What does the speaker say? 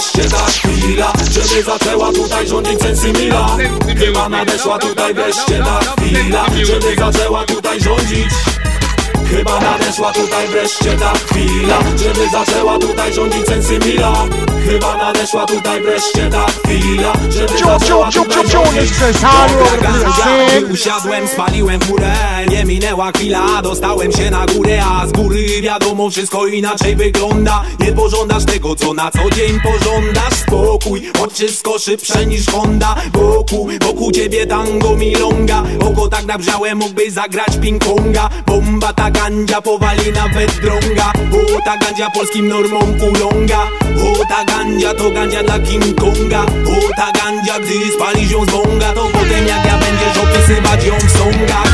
wreszcie ta chwila Żeby zaczęła tutaj rządzić Sensymila Chyba nadeszła tutaj wreszcie ta chwila Żeby zaczęła tutaj rządzić nadeszła tutaj wreszcie ta chwila Żeby zaczęła tutaj rządzić Sensymila Chyba nadeszła tutaj wreszcie ta chwila Żeby Ciu, zaczęła ciu, ciu, tutaj ciu, ciu, rządzić Sing. Usiadłem, spaliłem furę, nie minęła chwila Dostałem się na górę, a z góry wiadomo wszystko inaczej wygląda. Nie pożądasz tego, co na co dzień pożądasz. Spokój, choć wszystko szybsze niż Honda. Wokół, wokół ciebie tango milonga nabrzałem, mógłby zagrać ping-ponga. Bomba ta gandzia powali nawet drąga. O ta gandzia polskim normom uląga O ta gandzia to gandzia dla King Konga. O ta gandzia, gdy spalisz ją z bonga To potem jak ja będziesz opisywać ją w songach